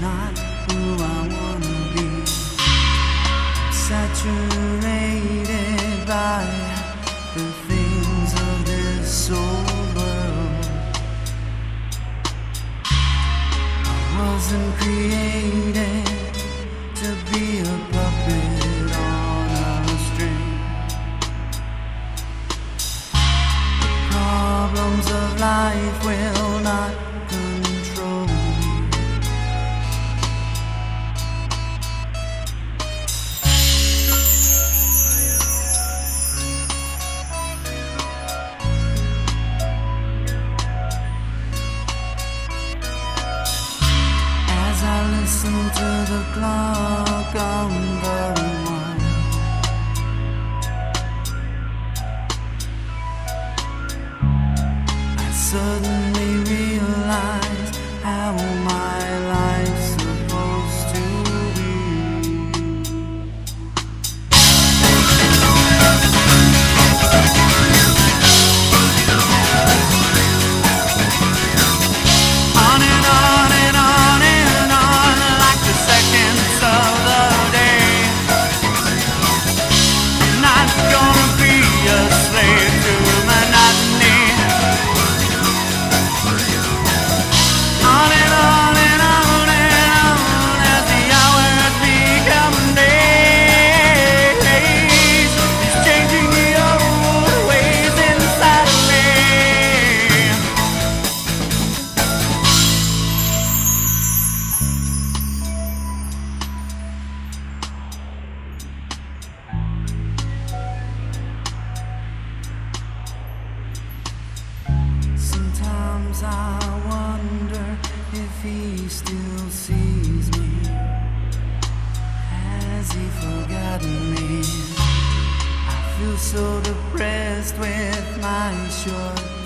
not who I wanna be. Saturated by the things of this old world. I wasn't created to be a puppet on a string. The problems of life will. suddenly I wonder if he still sees me. Has he forgotten me? I feel so depressed with my short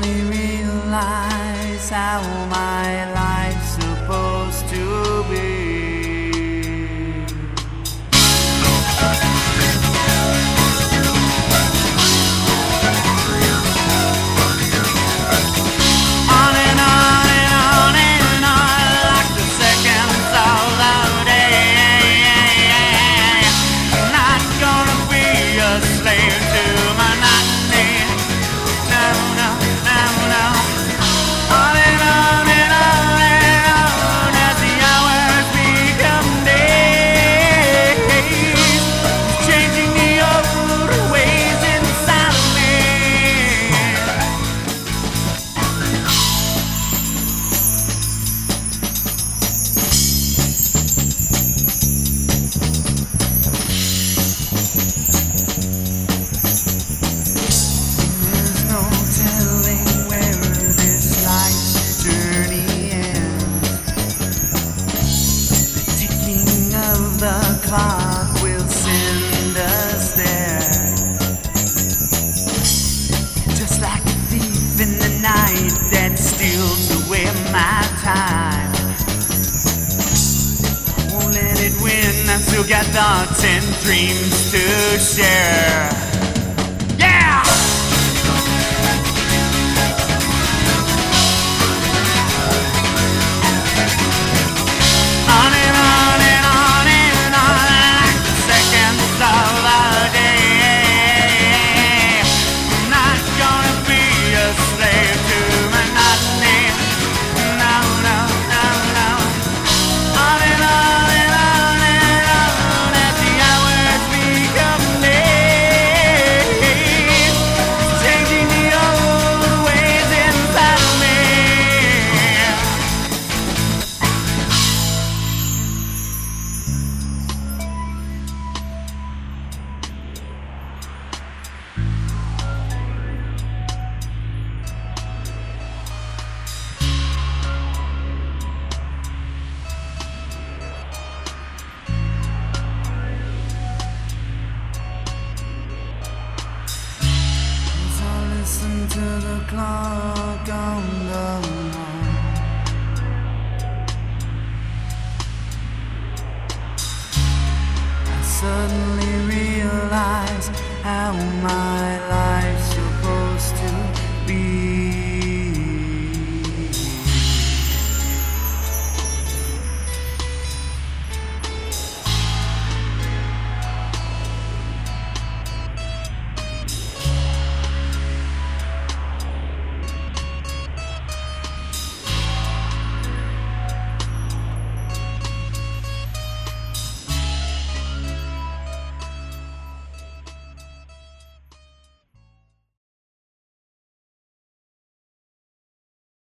suddenly realize how my life got thoughts and dreams to share. clock on the wall. I suddenly realized how my